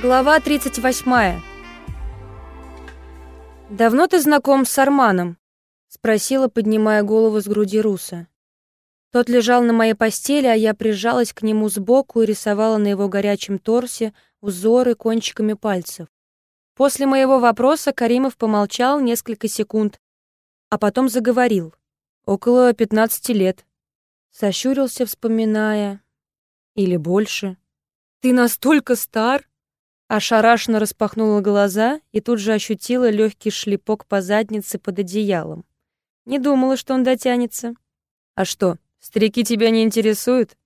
Глава 38. «Давно ты знаком с Арманом?» — спросила, поднимая голову с груди Руса. Тот лежал на моей постели, а я прижалась к нему сбоку и рисовала на его горячем торсе узоры кончиками пальцев. После моего вопроса Каримов помолчал несколько секунд, а потом заговорил. «Около пятнадцати лет». Сощурился, вспоминая. «Или больше». «Ты настолько стар?» Ошарашенно распахнула глаза и тут же ощутила легкий шлепок по заднице под одеялом. Не думала, что он дотянется. «А что, старики тебя не интересуют?»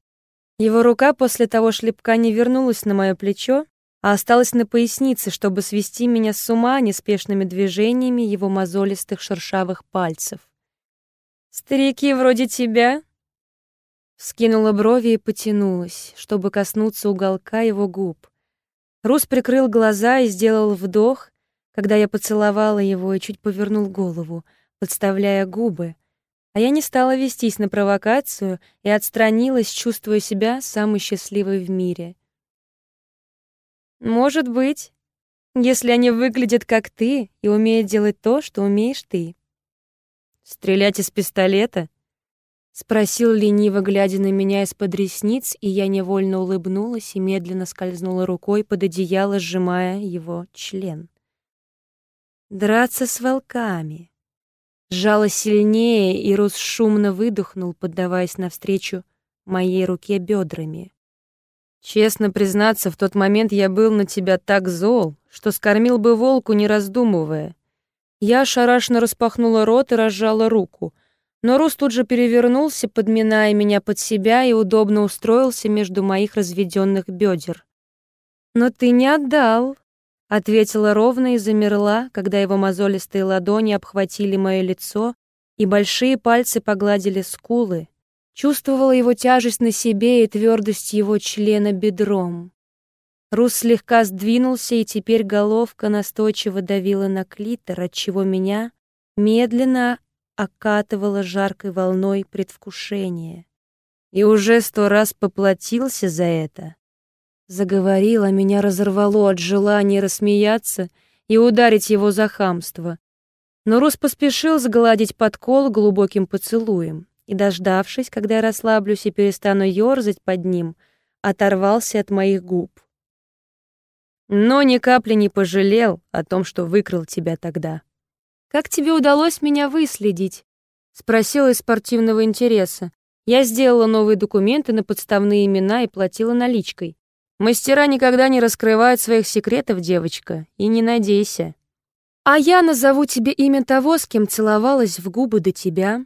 Его рука после того шлепка не вернулась на мое плечо, а осталась на пояснице, чтобы свести меня с ума неспешными движениями его мозолистых шершавых пальцев. «Старики вроде тебя?» Скинула брови и потянулась, чтобы коснуться уголка его губ. Рус прикрыл глаза и сделал вдох, когда я поцеловала его и чуть повернул голову, подставляя губы. А я не стала вестись на провокацию и отстранилась, чувствуя себя самой счастливой в мире. Может быть, если они выглядят как ты и умеют делать то, что умеешь ты. Стрелять из пистолета? Спросил лениво, глядя на меня из-под ресниц, и я невольно улыбнулась и медленно скользнула рукой под одеяло, сжимая его член. Драться с волками. Сжала сильнее, и Рус шумно выдохнул, поддаваясь навстречу моей руке бедрами. Честно признаться, в тот момент я был на тебя так зол, что скормил бы волку, не раздумывая. Я шарашно распахнула рот и разжала руку — но Рус тут же перевернулся, подминая меня под себя и удобно устроился между моих разведенных бедер. «Но ты не отдал», — ответила ровно и замерла, когда его мозолистые ладони обхватили мое лицо и большие пальцы погладили скулы. Чувствовала его тяжесть на себе и твердость его члена бедром. Рус слегка сдвинулся, и теперь головка настойчиво давила на клитор, отчего меня медленно окатывало жаркой волной предвкушение. И уже сто раз поплатился за это. Заговорила, меня разорвало от желания рассмеяться и ударить его за хамство. Но Рус поспешил сгладить подкол глубоким поцелуем и, дождавшись, когда я расслаблюсь и перестану ёрзать под ним, оторвался от моих губ. Но ни капли не пожалел о том, что выкрал тебя тогда. «Как тебе удалось меня выследить?» — спросила из спортивного интереса. Я сделала новые документы на подставные имена и платила наличкой. Мастера никогда не раскрывают своих секретов, девочка, и не надейся. А я назову тебе имя того, с кем целовалась в губы до тебя.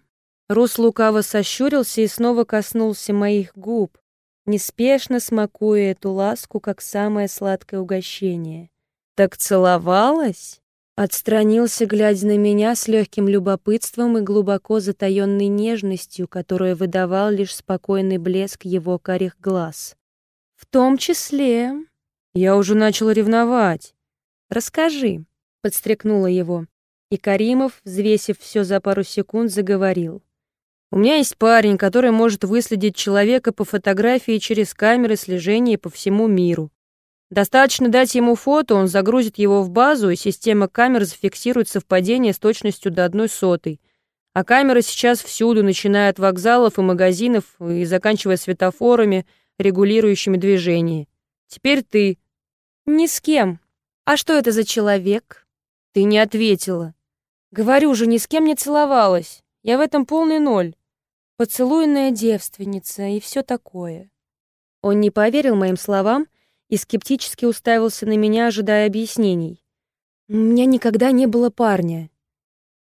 Рус лукаво сощурился и снова коснулся моих губ, неспешно смакуя эту ласку, как самое сладкое угощение. Так целовалась? Отстранился, глядя на меня с легким любопытством и глубоко затаенной нежностью, которую выдавал лишь спокойный блеск его карих глаз. «В том числе...» «Я уже начала ревновать». «Расскажи», — подстрекнула его. И Каримов, взвесив все за пару секунд, заговорил. «У меня есть парень, который может выследить человека по фотографии через камеры слежения по всему миру. Достаточно дать ему фото, он загрузит его в базу, и система камер зафиксирует совпадение с точностью до одной сотой. А камеры сейчас всюду, начиная от вокзалов и магазинов и заканчивая светофорами, регулирующими движение. Теперь ты. Ни с кем. А что это за человек? Ты не ответила. Говорю же, ни с кем не целовалась. Я в этом полный ноль. Поцелуйная девственница и все такое. Он не поверил моим словам, и скептически уставился на меня, ожидая объяснений. «У меня никогда не было парня.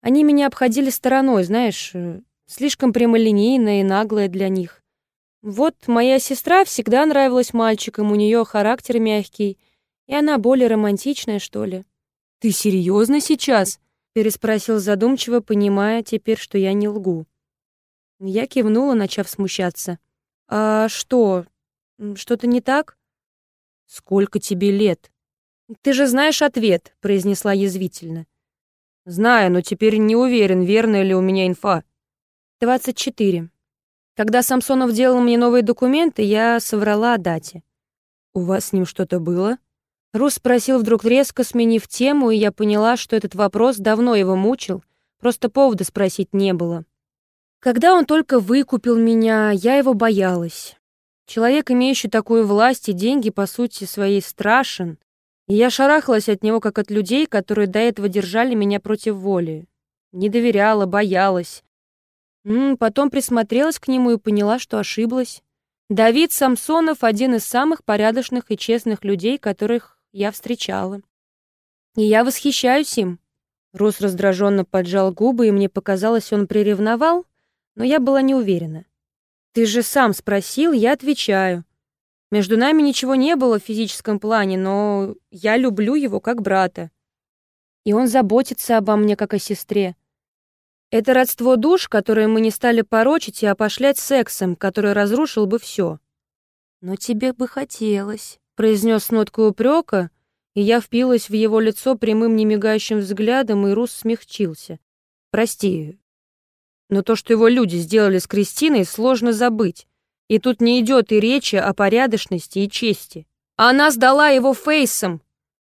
Они меня обходили стороной, знаешь, э, слишком прямолинейная и наглая для них. Вот моя сестра всегда нравилась мальчикам, у нее характер мягкий, и она более романтичная, что ли». «Ты серьезно сейчас?» — переспросил задумчиво, понимая теперь, что я не лгу. Я кивнула, начав смущаться. «А что, что-то не так?» «Сколько тебе лет?» «Ты же знаешь ответ», — произнесла язвительно. «Знаю, но теперь не уверен, верная ли у меня инфа». «Двадцать четыре. Когда Самсонов делал мне новые документы, я соврала о дате». «У вас с ним что-то было?» Рус спросил вдруг резко, сменив тему, и я поняла, что этот вопрос давно его мучил, просто повода спросить не было. Когда он только выкупил меня, я его боялась. Человек, имеющий такую власть и деньги, по сути своей страшен, и я шарахалась от него, как от людей, которые до этого держали меня против воли. Не доверяла, боялась. М -м, потом присмотрелась к нему и поняла, что ошиблась. Давид Самсонов — один из самых порядочных и честных людей, которых я встречала. И я восхищаюсь им. Рус раздраженно поджал губы, и мне показалось, он приревновал, но я была не уверена. «Ты же сам спросил, я отвечаю. Между нами ничего не было в физическом плане, но я люблю его как брата. И он заботится обо мне, как о сестре. Это родство душ, которое мы не стали порочить и опошлять сексом, который разрушил бы все. «Но тебе бы хотелось», — произнес нотку упрека, и я впилась в его лицо прямым немигающим взглядом, и Рус смягчился. «Прости, но то, что его люди сделали с Кристиной, сложно забыть. И тут не идет и речи о порядочности и чести. Она сдала его фейсом.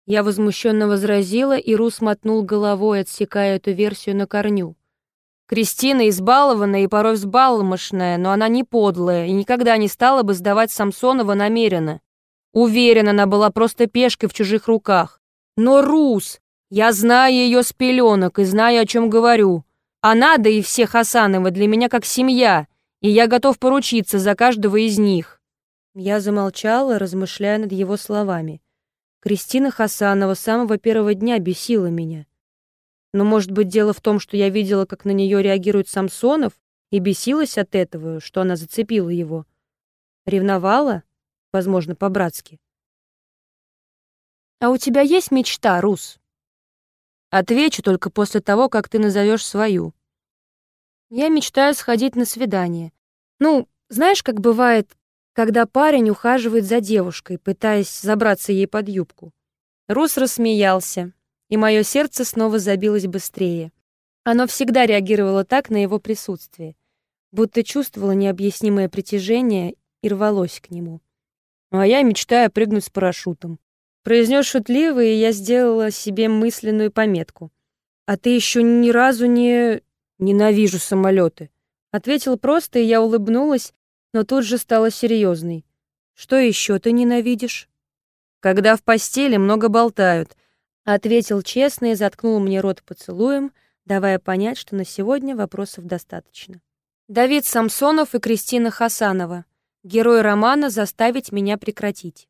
Я возмущенно возразила, и Рус мотнул головой, отсекая эту версию на корню. Кристина избалованная и порой взбалмошная, но она не подлая и никогда не стала бы сдавать Самсонова намеренно. Уверена, она была просто пешкой в чужих руках. Но Рус, я знаю ее с пеленок и знаю, о чем говорю. Она, да и все Хасановы, для меня как семья, и я готов поручиться за каждого из них». Я замолчала, размышляя над его словами. Кристина Хасанова с самого первого дня бесила меня. Но, может быть, дело в том, что я видела, как на нее реагирует Самсонов, и бесилась от этого, что она зацепила его. Ревновала, возможно, по-братски. «А у тебя есть мечта, Рус?» Отвечу только после того, как ты назовешь свою. Я мечтаю сходить на свидание. Ну, знаешь, как бывает, когда парень ухаживает за девушкой, пытаясь забраться ей под юбку. Рус рассмеялся, и мое сердце снова забилось быстрее. Оно всегда реагировало так на его присутствие, будто чувствовало необъяснимое притяжение и рвалось к нему. А я мечтаю прыгнуть с парашютом. Произнес шутливо, и я сделала себе мысленную пометку. «А ты еще ни разу не...» «Ненавижу самолеты», — ответил просто, и я улыбнулась, но тут же стала серьезной. «Что еще ты ненавидишь?» «Когда в постели много болтают», — ответил честно и заткнул мне рот поцелуем, давая понять, что на сегодня вопросов достаточно. Давид Самсонов и Кристина Хасанова. Герой романа «Заставить меня прекратить».